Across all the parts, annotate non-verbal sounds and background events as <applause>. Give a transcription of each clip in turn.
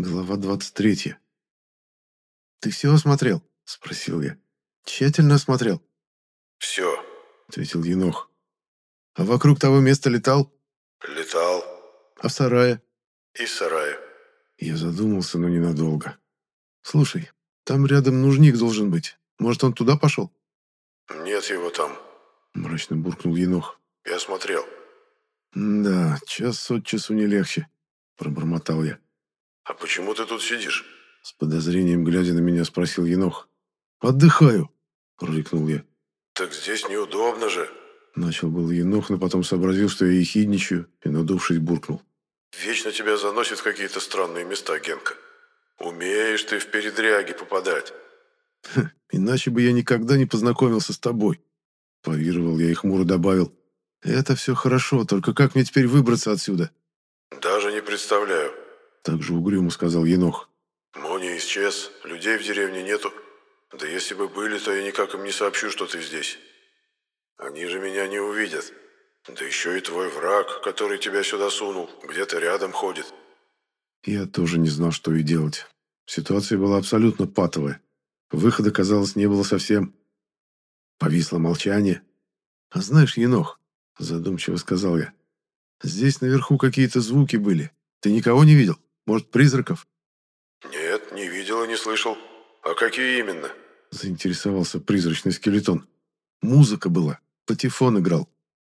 Глава 23. «Ты все осмотрел?» – спросил я. «Тщательно осмотрел?» «Все», – ответил Енох. «А вокруг того места летал?» «Летал. «А в сарае?» И в сарае». Я задумался, но ненадолго. «Слушай, там рядом нужник должен быть. Может, он туда пошел?» «Нет его там», – мрачно буркнул Енох. «Я смотрел». «Да, час от часу не легче», – пробормотал я. «А почему ты тут сидишь?» С подозрением, глядя на меня, спросил Енох. «Отдыхаю», — рыкнул я. «Так здесь неудобно же». Начал был Енох, но потом сообразил, что я ехидничаю, и, надувшись, буркнул. «Вечно тебя заносит в какие-то странные места, Генка. Умеешь ты в передряги попадать». Ха, «Иначе бы я никогда не познакомился с тобой», — повировал я и хмуро добавил. «Это все хорошо, только как мне теперь выбраться отсюда?» «Даже не представляю», также угрюмо сказал Енох. «Мони исчез, людей в деревне нету. Да если бы были, то я никак им не сообщу, что ты здесь. Они же меня не увидят. Да еще и твой враг, который тебя сюда сунул, где-то рядом ходит». Я тоже не знал, что и делать. Ситуация была абсолютно патовая. Выхода, казалось, не было совсем. Повисло молчание. «А знаешь, Енох», — задумчиво сказал я, — «здесь наверху какие-то звуки были. Ты никого не видел?» Может, призраков?» «Нет, не видел и не слышал. А какие именно?» Заинтересовался призрачный скелетон. «Музыка была. Патефон играл».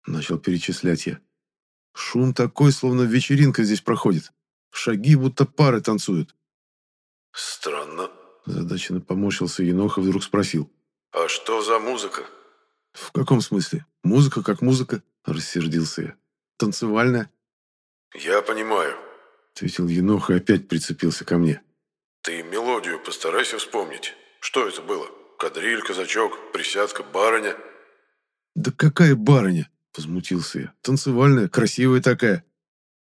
Начал перечислять я. «Шум такой, словно вечеринка здесь проходит. Шаги, будто пары танцуют». «Странно», – задаченно поморщился Енох и вдруг спросил. «А что за музыка?» «В каком смысле? Музыка как музыка?» – рассердился я. «Танцевальная?» «Я понимаю», ответил Енох и опять прицепился ко мне. «Ты мелодию постарайся вспомнить. Что это было? Кадриль, казачок, присядка, барыня?» «Да какая барыня?» – возмутился я. «Танцевальная, красивая такая».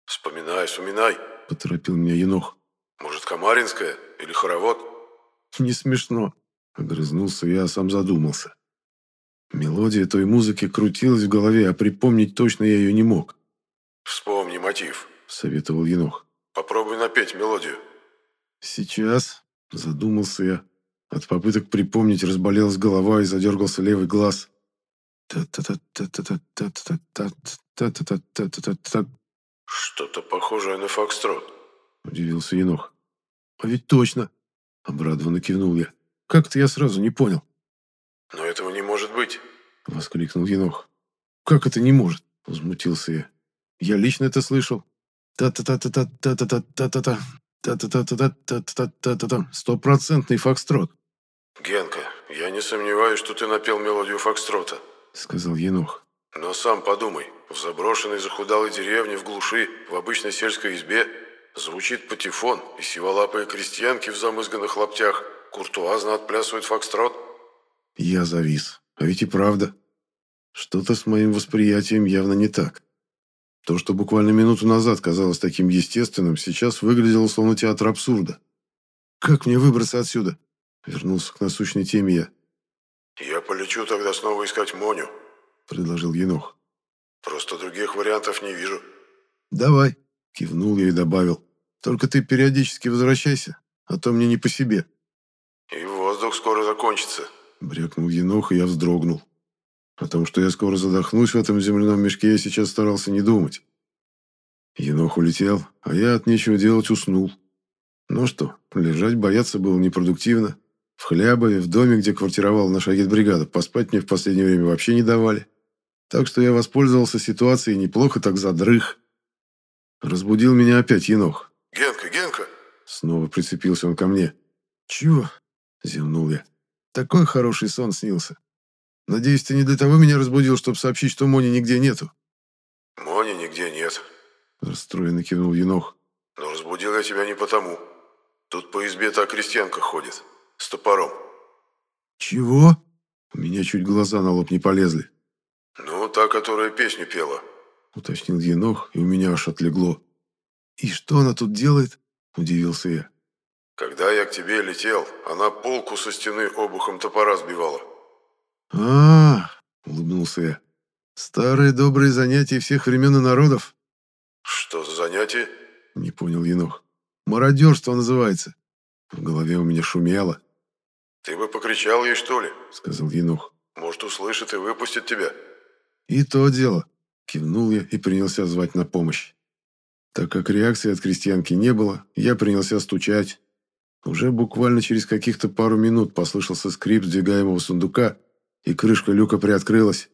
«Вспоминай, вспоминай», – поторопил меня Енох. «Может, Камаринская или хоровод?» «Не смешно», – огрызнулся я, а сам задумался. Мелодия той музыки крутилась в голове, а припомнить точно я ее не мог. «Вспомни мотив», – советовал Енох. Попробуй напеть мелодию. Сейчас, задумался я. От попыток припомнить разболелась голова и задергался левый глаз. Что-то похожее на фокстрот. Удивился Енох. А ведь точно. Обрадованно кивнул я. Как-то я сразу не понял. Но этого не может быть. Воскликнул Енох. Как это не может? Возмутился я. Я лично это слышал. Та-та-та-та-та-та-та-та-та. Та-та-та-та-та-та-та-та-та. Стопроцентный фокстрот. Генка, я не сомневаюсь, что ты напел мелодию фокстрота, сказал Енох. Но сам подумай, в заброшенной захудалой деревне в глуши, в обычной сельской избе, звучит патефон, и сиволапые крестьянки в замызганных лаптях куртуазно отплясывают фокстрот. Я завис. А ведь и правда. Что-то с моим восприятием явно не так. То, что буквально минуту назад казалось таким естественным, сейчас выглядело словно театр абсурда. «Как мне выбраться отсюда?» Вернулся к насущной теме я. «Я полечу тогда снова искать Моню», — предложил Енох. «Просто других вариантов не вижу». «Давай», — кивнул я и добавил. «Только ты периодически возвращайся, а то мне не по себе». «И воздух скоро закончится», — брякнул Енох, и я вздрогнул. О том, что я скоро задохнусь в этом земляном мешке, я сейчас старался не думать. Енох улетел, а я от нечего делать уснул. Ну что, лежать бояться было непродуктивно. В Хлябове, в доме, где квартировала наша агитбригада, поспать мне в последнее время вообще не давали. Так что я воспользовался ситуацией неплохо так задрых. Разбудил меня опять Енох. «Генка, Генка!» Снова прицепился он ко мне. «Чего?» – зевнул я. «Такой хороший сон снился. Надеюсь, ты не для того меня разбудил, чтобы сообщить, что Мони нигде нету?» «Мони нигде нет», – расстроенно кивнул Енох. «Но разбудил я тебя не потому. Тут по избе та крестьянка ходит. С топором». «Чего?» У меня чуть глаза на лоб не полезли. «Ну, та, которая песню пела», – уточнил Енох, и у меня аж отлегло. «И что она тут делает?» – удивился я. «Когда я к тебе летел, она полку со стены обухом топора сбивала а, улыбнулся я. «Старые добрые занятия всех времен и народов». «Что за занятия?» – не понял Енох. Мародерство называется. В голове у меня шумело. «Ты бы покричал ей, что ли?» — сказал Енох. «Может, услышит и выпустит тебя». «И то дело», — кивнул я и принялся звать на помощь. Так как реакции от крестьянки не было, я принялся стучать. Уже буквально через каких-то пару минут послышался скрип сдвигаемого сундука, и крышка люка приоткрылась.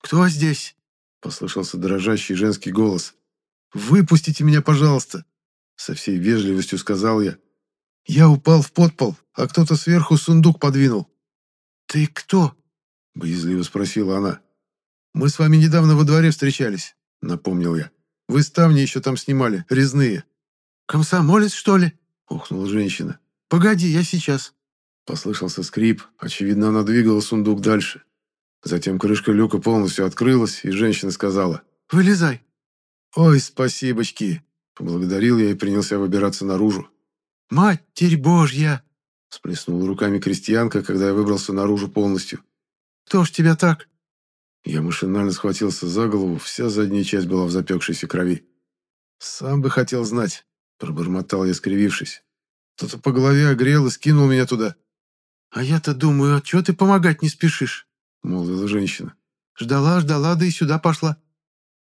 «Кто здесь?» — послышался дрожащий женский голос. «Выпустите меня, пожалуйста!» Со всей вежливостью сказал я. «Я упал в подпол, а кто-то сверху сундук подвинул». «Ты кто?» — боязливо спросила она. «Мы с вами недавно во дворе встречались», — напомнил я. Вы ставни еще там снимали, резные». «Комсомолец, что ли?» — ухнула женщина. «Погоди, я сейчас». Послышался скрип. Очевидно, она двигала сундук дальше. Затем крышка люка полностью открылась, и женщина сказала. «Вылезай». «Ой, спасибочки!» Поблагодарил я и принялся выбираться наружу. «Матерь Божья!» Сплеснула руками крестьянка, когда я выбрался наружу полностью. «Кто ж тебя так?» Я машинально схватился за голову, вся задняя часть была в запекшейся крови. «Сам бы хотел знать», — пробормотал я, скривившись. «Кто-то по голове огрел и скинул меня туда». «А я-то думаю, а чего ты помогать не спешишь?» — молвила женщина. «Ждала, ждала, да и сюда пошла».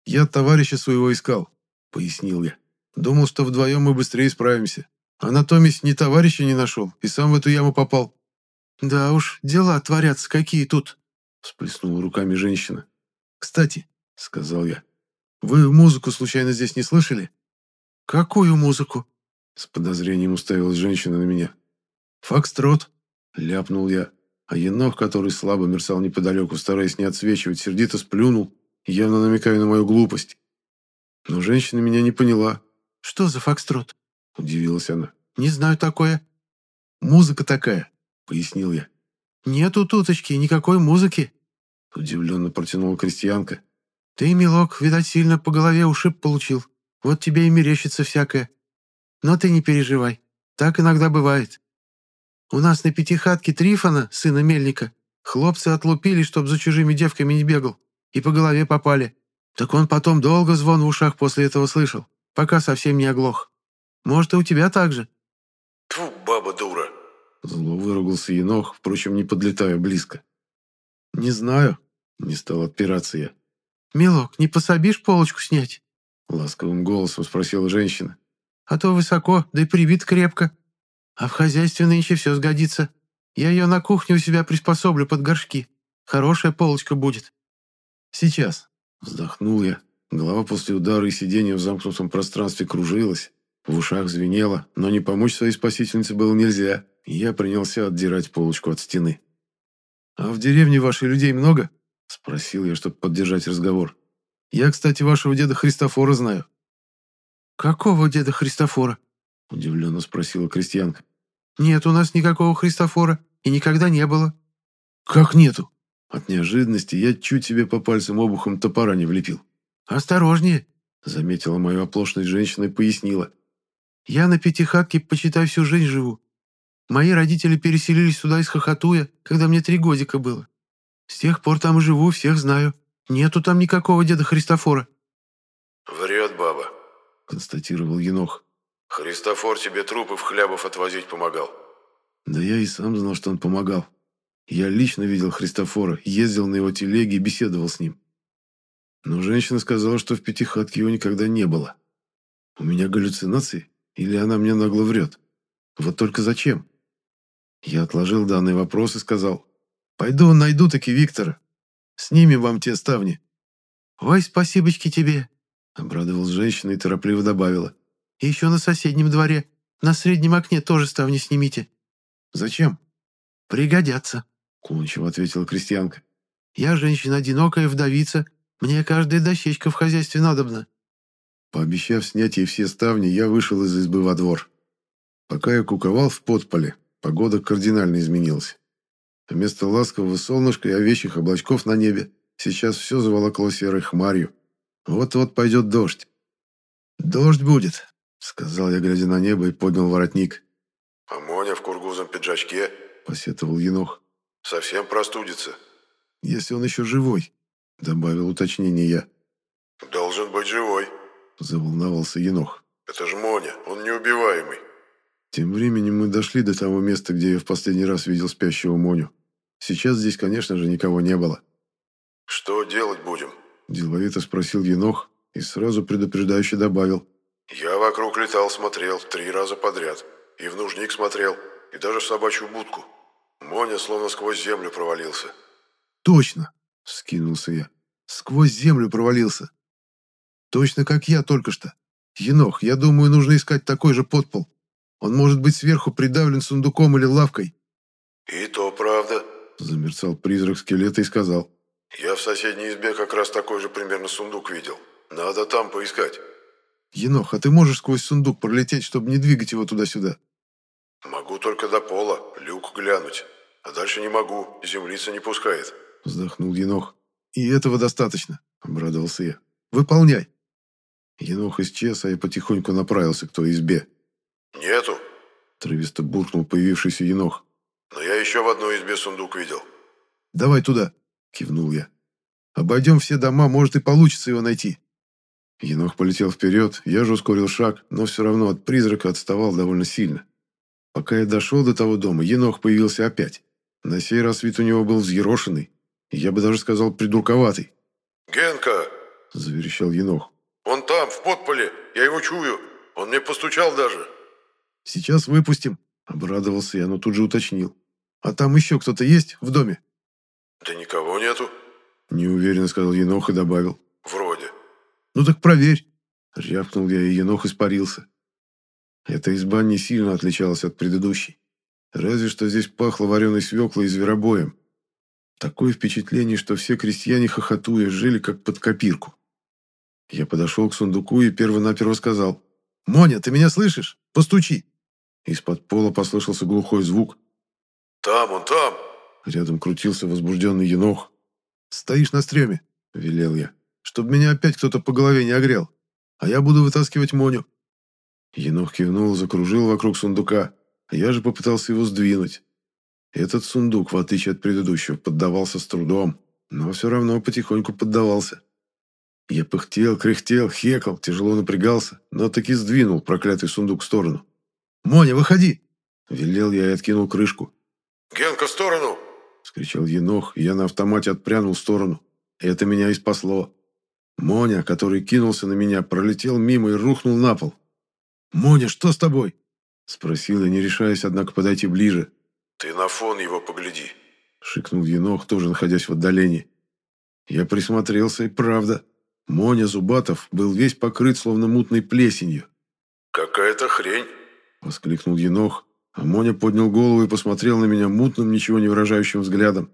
«Я товарища своего искал», — пояснил я. «Думал, что вдвоем мы быстрее справимся. А на Томис ни товарища не нашел, и сам в эту яму попал». «Да уж, дела творятся какие тут», Всплеснула руками женщина. «Кстати», — сказал я, — «вы музыку случайно здесь не слышали?» «Какую музыку?» С подозрением уставилась женщина на меня. «Фокстрот», — ляпнул я, а енох, который слабо мерцал неподалеку, стараясь не отсвечивать, сердито сплюнул, явно намекая на мою глупость. Но женщина меня не поняла. «Что за фокстрот?» — удивилась она. «Не знаю такое». «Музыка такая», — пояснил я. «Нету туточки, никакой музыки», — удивленно протянула крестьянка. «Ты, милок, видать, сильно по голове ушиб получил. Вот тебе и мерещится всякое. Но ты не переживай, так иногда бывает. У нас на пятихатке Трифона, сына Мельника, хлопцы отлупили, чтоб за чужими девками не бегал, и по голове попали. Так он потом долго звон в ушах после этого слышал, пока совсем не оглох. Может, и у тебя так же?» «Тьфу, баба дура!» Зло выругался енох, впрочем, не подлетая близко. «Не знаю», — не стал отпираться я. «Милок, не пособишь полочку снять?» Ласковым голосом спросила женщина. «А то высоко, да и прибит крепко. А в хозяйстве нынче все сгодится. Я ее на кухне у себя приспособлю под горшки. Хорошая полочка будет». «Сейчас», — вздохнул я. Голова после удара и сидения в замкнутом пространстве кружилась. В ушах звенело, но не помочь своей спасительнице было нельзя я принялся отдирать полочку от стены. «А в деревне ваших людей много?» – спросил я, чтобы поддержать разговор. «Я, кстати, вашего деда Христофора знаю». «Какого деда Христофора?» – удивленно спросила крестьянка. «Нет у нас никакого Христофора, и никогда не было». «Как нету?» От неожиданности я чуть себе по пальцам обухом топора не влепил. «Осторожнее!» – заметила мою оплошность женщина и пояснила. «Я на пятихатке, почитай, всю жизнь живу. Мои родители переселились сюда из Хохотуя, когда мне три годика было. С тех пор там и живу, всех знаю. Нету там никакого деда Христофора». «Врет баба», — констатировал Енох. «Христофор тебе трупы в хлябов отвозить помогал». «Да я и сам знал, что он помогал. Я лично видел Христофора, ездил на его телеге и беседовал с ним. Но женщина сказала, что в пятихатке его никогда не было. У меня галлюцинации? Или она мне нагло врет? Вот только зачем?» Я отложил данный вопрос и сказал, «Пойду найду таки Виктора. Снимем вам те ставни». «Ой, спасибочки тебе», — обрадовалась женщина и торопливо добавила. «И еще на соседнем дворе, на среднем окне тоже ставни снимите». «Зачем?» «Пригодятся», — Кулычева ответила крестьянка. «Я женщина одинокая, вдовица. Мне каждая дощечка в хозяйстве надобна». Пообещав снять ей все ставни, я вышел из избы во двор. Пока я куковал в подполе, Погода кардинально изменилась. Вместо ласкового солнышка и овечьих облачков на небе сейчас все заволокло серой хмарью. Вот-вот пойдет дождь. «Дождь будет», — сказал я, глядя на небо, и поднял воротник. «А Моня в кургузом пиджачке?» — посетовал енох. «Совсем простудится». «Если он еще живой», — добавил уточнение я. «Должен быть живой», — заволновался енох. Это же Моня, он неубиваемый. Тем временем мы дошли до того места, где я в последний раз видел спящего Моню. Сейчас здесь, конечно же, никого не было. «Что делать будем?» – деловито спросил Енох и сразу предупреждающе добавил. «Я вокруг летал, смотрел три раза подряд. И в нужник смотрел, и даже в собачью будку. Моня словно сквозь землю провалился». «Точно!» – скинулся я. «Сквозь землю провалился. Точно как я только что. Енох, я думаю, нужно искать такой же подпол. Он может быть сверху придавлен сундуком или лавкой». «И то правда», – замерцал призрак скелета и сказал. «Я в соседней избе как раз такой же примерно сундук видел. Надо там поискать». «Енох, а ты можешь сквозь сундук пролететь, чтобы не двигать его туда-сюда?» «Могу только до пола, люк глянуть. А дальше не могу, землица не пускает». Вздохнул Енох. «И этого достаточно», — обрадовался я. «Выполняй». Енох исчез, а я потихоньку направился к той избе. «Нету», — трависто буркнул появившийся Енох. «Но я еще в одной избе сундук видел». «Давай туда», — кивнул я. «Обойдем все дома, может и получится его найти». Енох полетел вперед, я же ускорил шаг, но все равно от призрака отставал довольно сильно. Пока я дошел до того дома, Енох появился опять. На сей раз вид у него был взъерошенный, я бы даже сказал придурковатый. «Генка!» – заверещал Енох. «Он там, в подполе, я его чую, он мне постучал даже». «Сейчас выпустим», – обрадовался я, но тут же уточнил. «А там еще кто-то есть в доме?» «Да никого нету», – неуверенно сказал Енох и добавил. «Ну так проверь!» Рявкнул я, и енох испарился. Эта изба не сильно отличалась от предыдущей. Разве что здесь пахло вареной свеклой и зверобоем. Такое впечатление, что все крестьяне хохотуя жили как под копирку. Я подошел к сундуку и перво-наперво сказал. «Моня, ты меня слышишь? Постучи!» Из-под пола послышался глухой звук. «Там он, там!» Рядом крутился возбужденный енох. «Стоишь на стреме!» – велел я чтобы меня опять кто-то по голове не огрел. А я буду вытаскивать Моню». Енох кивнул, закружил вокруг сундука, а я же попытался его сдвинуть. Этот сундук, в отличие от предыдущего, поддавался с трудом, но все равно потихоньку поддавался. Я пыхтел, кряхтел, хекал, тяжело напрягался, но таки сдвинул проклятый сундук в сторону. «Моня, выходи!» – велел я и откинул крышку. «Генка, в сторону!» – скричал Енох, и я на автомате отпрянул в сторону. Это меня и спасло. Моня, который кинулся на меня, пролетел мимо и рухнул на пол. «Моня, что с тобой?» Спросил я, не решаясь, однако, подойти ближе. «Ты на фон его погляди», — шикнул Енох, тоже находясь в отдалении. Я присмотрелся, и правда. Моня Зубатов был весь покрыт, словно мутной плесенью. «Какая-то хрень», — воскликнул Енох, а Моня поднял голову и посмотрел на меня мутным, ничего не выражающим взглядом.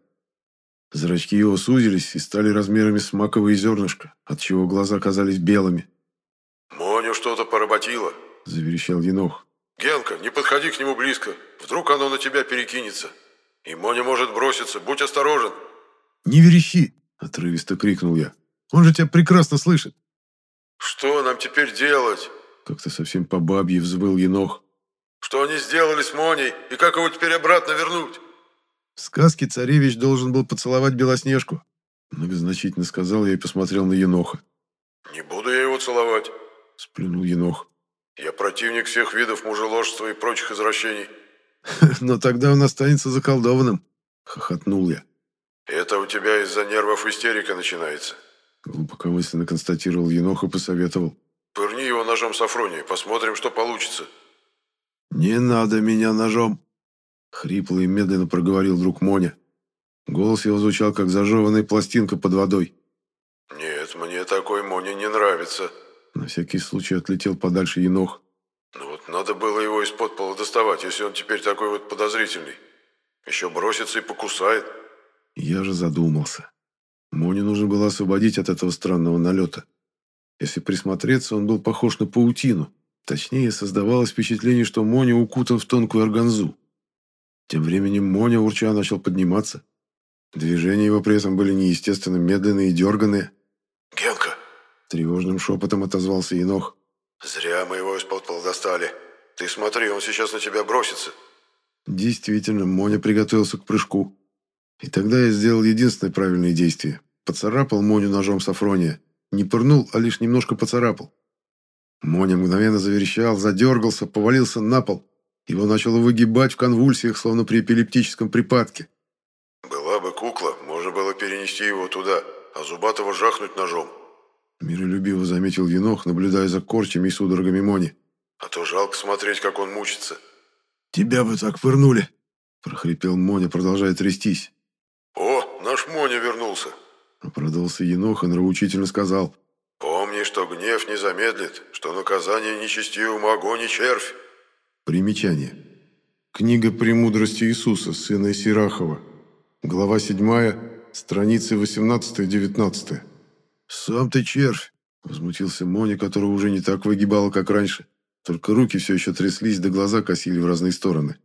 Зрачки его сузились и стали размерами с маковое зернышко, отчего глаза казались белыми. «Моню что-то поработило», — заверещал Енох. «Генка, не подходи к нему близко. Вдруг оно на тебя перекинется. И Моня может броситься. Будь осторожен». «Не верещи!» — отрывисто крикнул я. «Он же тебя прекрасно слышит». «Что нам теперь делать?» Как-то совсем по бабье взвыл Енох. «Что они сделали с Моней? И как его теперь обратно вернуть?» В сказке царевич должен был поцеловать Белоснежку. Многозначительно сказал я и посмотрел на Еноха. «Не буду я его целовать», — сплюнул Енох. «Я противник всех видов мужеложества и прочих извращений». <laughs> «Но тогда он останется заколдованным», — хохотнул я. «Это у тебя из-за нервов истерика начинается», — глубокомысленно констатировал Енох и посоветовал. «Пырни его ножом Сафронии, посмотрим, что получится». «Не надо меня ножом», Хрипло и медленно проговорил друг Моня. Голос его звучал, как зажеванная пластинка под водой. «Нет, мне такой Моня не нравится». На всякий случай отлетел подальше енох. «Ну вот надо было его из-под пола доставать, если он теперь такой вот подозрительный. Еще бросится и покусает». Я же задумался. Моне нужно было освободить от этого странного налета. Если присмотреться, он был похож на паутину. Точнее, создавалось впечатление, что Моня укутан в тонкую органзу. Тем временем Моня урча начал подниматься. Движения его при этом были неестественно медленные и дерганные. «Генка!» – тревожным шепотом отозвался Енох. «Зря мы его из-под пола достали. Ты смотри, он сейчас на тебя бросится». Действительно, Моня приготовился к прыжку. И тогда я сделал единственное правильное действие. Поцарапал Моню ножом Сафрония. Не пырнул, а лишь немножко поцарапал. Моня мгновенно заверещал, задергался, повалился на пол. Его начало выгибать в конвульсиях, словно при эпилептическом припадке. «Была бы кукла, можно было перенести его туда, а Зубатого жахнуть ножом». Миролюбиво заметил Енох, наблюдая за корчами и судорогами Мони. «А то жалко смотреть, как он мучится». «Тебя бы так пырнули!» – прохрипел Моня, продолжая трястись. «О, наш Моня вернулся!» – продолжился Енох и нравоучительно сказал. Помни, что гнев не замедлит, что наказание нечестивому огонь и червь. Примечание. Книга «Премудрости Иисуса», сына Сирахова. Глава 7, страницы 18-19. «Сам ты червь!» – возмутился Моня, которого уже не так выгибало, как раньше. Только руки все еще тряслись, да глаза косили в разные стороны.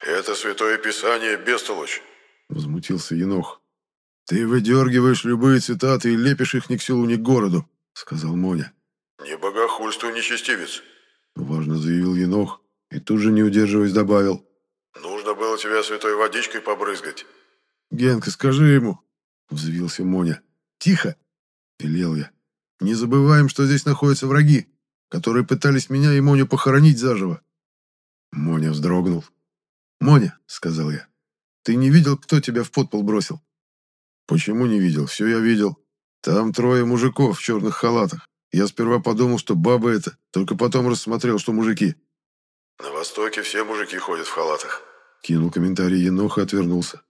«Это Святое Писание, бестолочь!» – возмутился Енох. «Ты выдергиваешь любые цитаты и лепишь их ни к селу, ни к городу сказал Моня. «Не богохульствуй, нечестивец!» Важно заявил Енох и тут же, не удерживаясь, добавил. «Нужно было тебя святой водичкой побрызгать». «Генка, скажи ему!» Взвился Моня. «Тихо!» Велел я. «Не забываем, что здесь находятся враги, которые пытались меня и Моню похоронить заживо». Моня вздрогнул. «Моня», — сказал я, — «ты не видел, кто тебя в подпол бросил?» «Почему не видел? Все я видел. Там трое мужиков в черных халатах. Я сперва подумал, что бабы это, только потом рассмотрел, что мужики. «На Востоке все мужики ходят в халатах», — кинул комментарий Енох и отвернулся.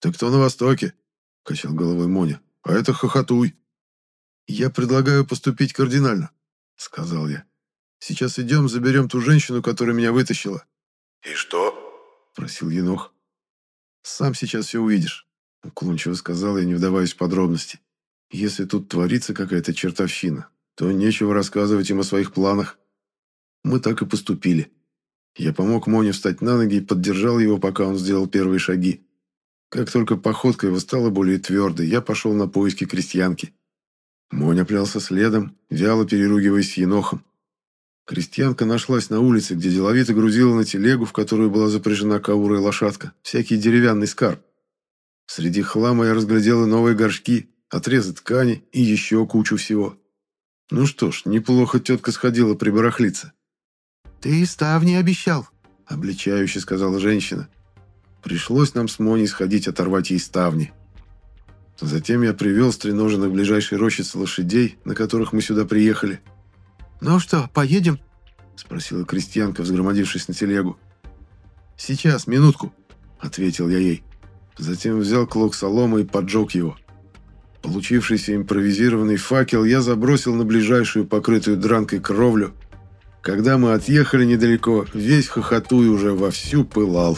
«Так кто на Востоке?» — качал головой Моня. «А это хохотуй». «Я предлагаю поступить кардинально», — сказал я. «Сейчас идем, заберем ту женщину, которая меня вытащила». «И что?» — просил Енох. «Сам сейчас все увидишь», — уклончиво сказал я, не вдаваясь в подробности. Если тут творится какая-то чертовщина, то нечего рассказывать им о своих планах. Мы так и поступили. Я помог Моне встать на ноги и поддержал его, пока он сделал первые шаги. Как только походка его стала более твердой, я пошел на поиски крестьянки. Моня плялся следом, вяло переругиваясь с енохом. Крестьянка нашлась на улице, где деловито грузила на телегу, в которую была запряжена каурая лошадка, всякий деревянный скарб. Среди хлама я разглядел и новые горшки, отрезы ткани и еще кучу всего. Ну что ж, неплохо тетка сходила прибарахлиться. «Ты ставни обещал», — обличающе сказала женщина. Пришлось нам с Моней сходить оторвать ей ставни. Затем я привел стреноженных ближайшей рощицы лошадей, на которых мы сюда приехали. «Ну что, поедем?» — спросила крестьянка, взгромодившись на телегу. «Сейчас, минутку», — ответил я ей. Затем взял клок соломы и поджег его. Получившийся импровизированный факел я забросил на ближайшую покрытую дранкой кровлю. Когда мы отъехали недалеко, весь хохотуй уже вовсю пылал.